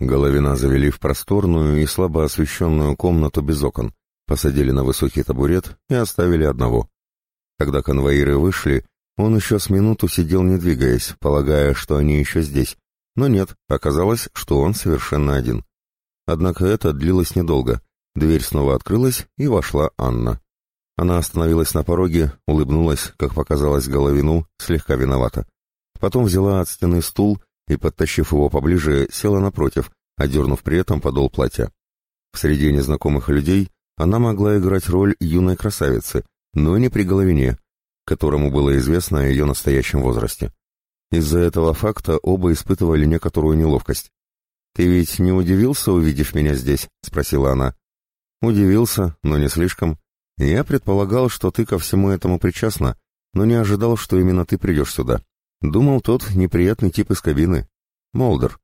Головина завели в просторную и слабо освещенную комнату без окон, посадили на высокий табурет и оставили одного. Когда конвоиры вышли, он еще с минуту сидел не двигаясь, полагая, что они еще здесь. Но нет, оказалось, что он совершенно один. Однако это длилось недолго. Дверь снова открылась, и вошла Анна. Она остановилась на пороге, улыбнулась, как показалось Головину, слегка виновата. Потом взяла от стены стул и, подтащив его поближе, села напротив, одернув при этом подол платья. В среде незнакомых людей она могла играть роль юной красавицы, но не при Головине, которому было известно о ее настоящем возрасте. Из-за этого факта оба испытывали некоторую неловкость. «Ты ведь не удивился, увидев меня здесь?» — спросила она. «Удивился, но не слишком. Я предполагал, что ты ко всему этому причастна, но не ожидал, что именно ты придешь сюда. Думал, тот неприятный тип из кабины. Молдер.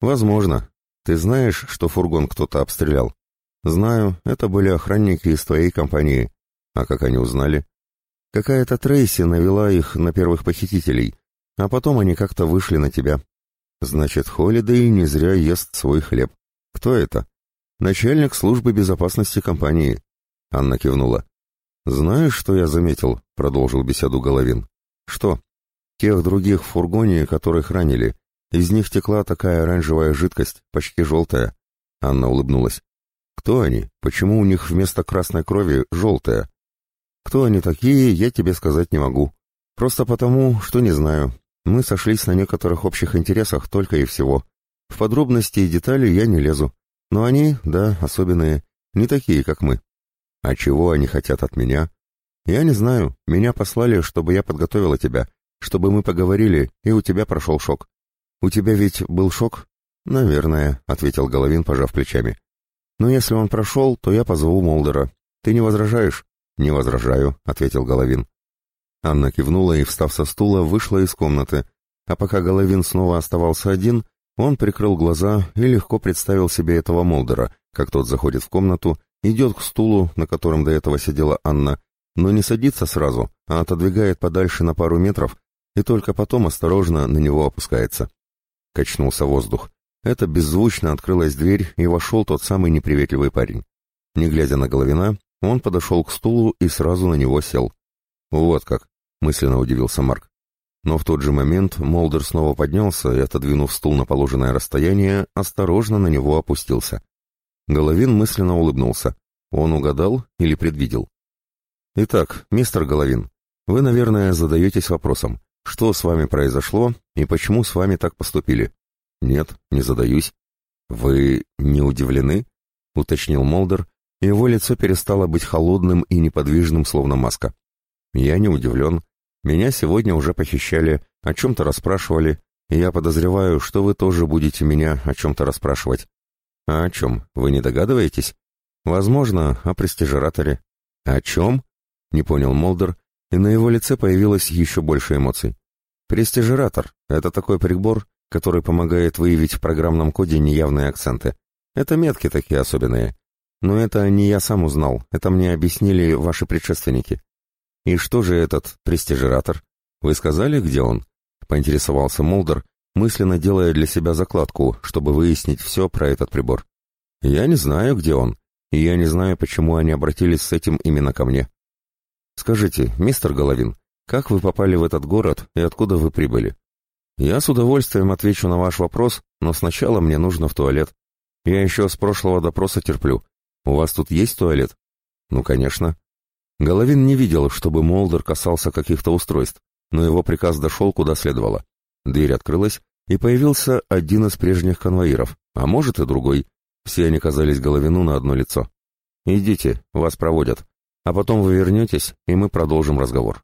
Возможно. Ты знаешь, что фургон кто-то обстрелял? Знаю, это были охранники из твоей компании. А как они узнали? Какая-то Трейси навела их на первых похитителей, а потом они как-то вышли на тебя. Значит, Холидей не зря ест свой хлеб. Кто это? Начальник службы безопасности компании. Анна кивнула. «Знаешь, что я заметил?» — продолжил беседу Головин. «Что?» «Тех других в фургоне, которых ранили. Из них текла такая оранжевая жидкость, почти желтая». Анна улыбнулась. «Кто они? Почему у них вместо красной крови желтая?» «Кто они такие, я тебе сказать не могу. Просто потому, что не знаю. Мы сошлись на некоторых общих интересах только и всего. В подробности и детали я не лезу. Но они, да, особенные, не такие, как мы». А чего они хотят от меня? Я не знаю. Меня послали, чтобы я подготовила тебя, чтобы мы поговорили, и у тебя прошел шок. У тебя ведь был шок? Наверное, ответил Головин, пожав плечами. Но если он прошел, то я позову Молдера. Ты не возражаешь? Не возражаю, ответил Головин. Анна кивнула и, встав со стула, вышла из комнаты, а пока Головин снова оставался один, он прикрыл глаза и легко представил себе этого Молдера, как тот заходит в комнату Идет к стулу, на котором до этого сидела Анна, но не садится сразу, а отодвигает подальше на пару метров и только потом осторожно на него опускается. Качнулся воздух. Это беззвучно открылась дверь, и вошел тот самый неприветливый парень. Не глядя на Головина, он подошел к стулу и сразу на него сел. «Вот как!» — мысленно удивился Марк. Но в тот же момент Молдер снова поднялся и, отодвинув стул на положенное расстояние, осторожно на него опустился. Головин мысленно улыбнулся. Он угадал или предвидел? Итак, мистер Головин, вы, наверное, задаетесь вопросом, что с вами произошло и почему с вами так поступили? Нет, не задаюсь. Вы не удивлены? Уточнил Молдер, и его лицо перестало быть холодным и неподвижным, словно маска. Я не удивлен. Меня сегодня уже похищали, о чем-то расспрашивали, и я подозреваю, что вы тоже будете меня о чем-то расспрашивать. А о чем, вы не догадываетесь? Возможно, о престижераторе. О чем? Не понял Молдер, и на его лице появилось еще больше эмоций. Престижератор — это такой прибор, который помогает выявить в программном коде неявные акценты. Это метки такие особенные. Но это не я сам узнал, это мне объяснили ваши предшественники. И что же этот престижератор? Вы сказали, где он? Поинтересовался Молдер, мысленно делая для себя закладку, чтобы выяснить все про этот прибор. Я не знаю, где он, и я не знаю, почему они обратились с этим именно ко мне. Скажите, мистер Головин, как вы попали в этот город и откуда вы прибыли? Я с удовольствием отвечу на ваш вопрос, но сначала мне нужно в туалет. Я еще с прошлого допроса терплю. У вас тут есть туалет? Ну, конечно. Головин не видел, чтобы Молдер касался каких-то устройств, но его приказ дошел куда следовало. Дверь открылась, и появился один из прежних конвоиров, а может и другой. Все они казались Головину на одно лицо. «Идите, вас проводят, а потом вы вернетесь, и мы продолжим разговор».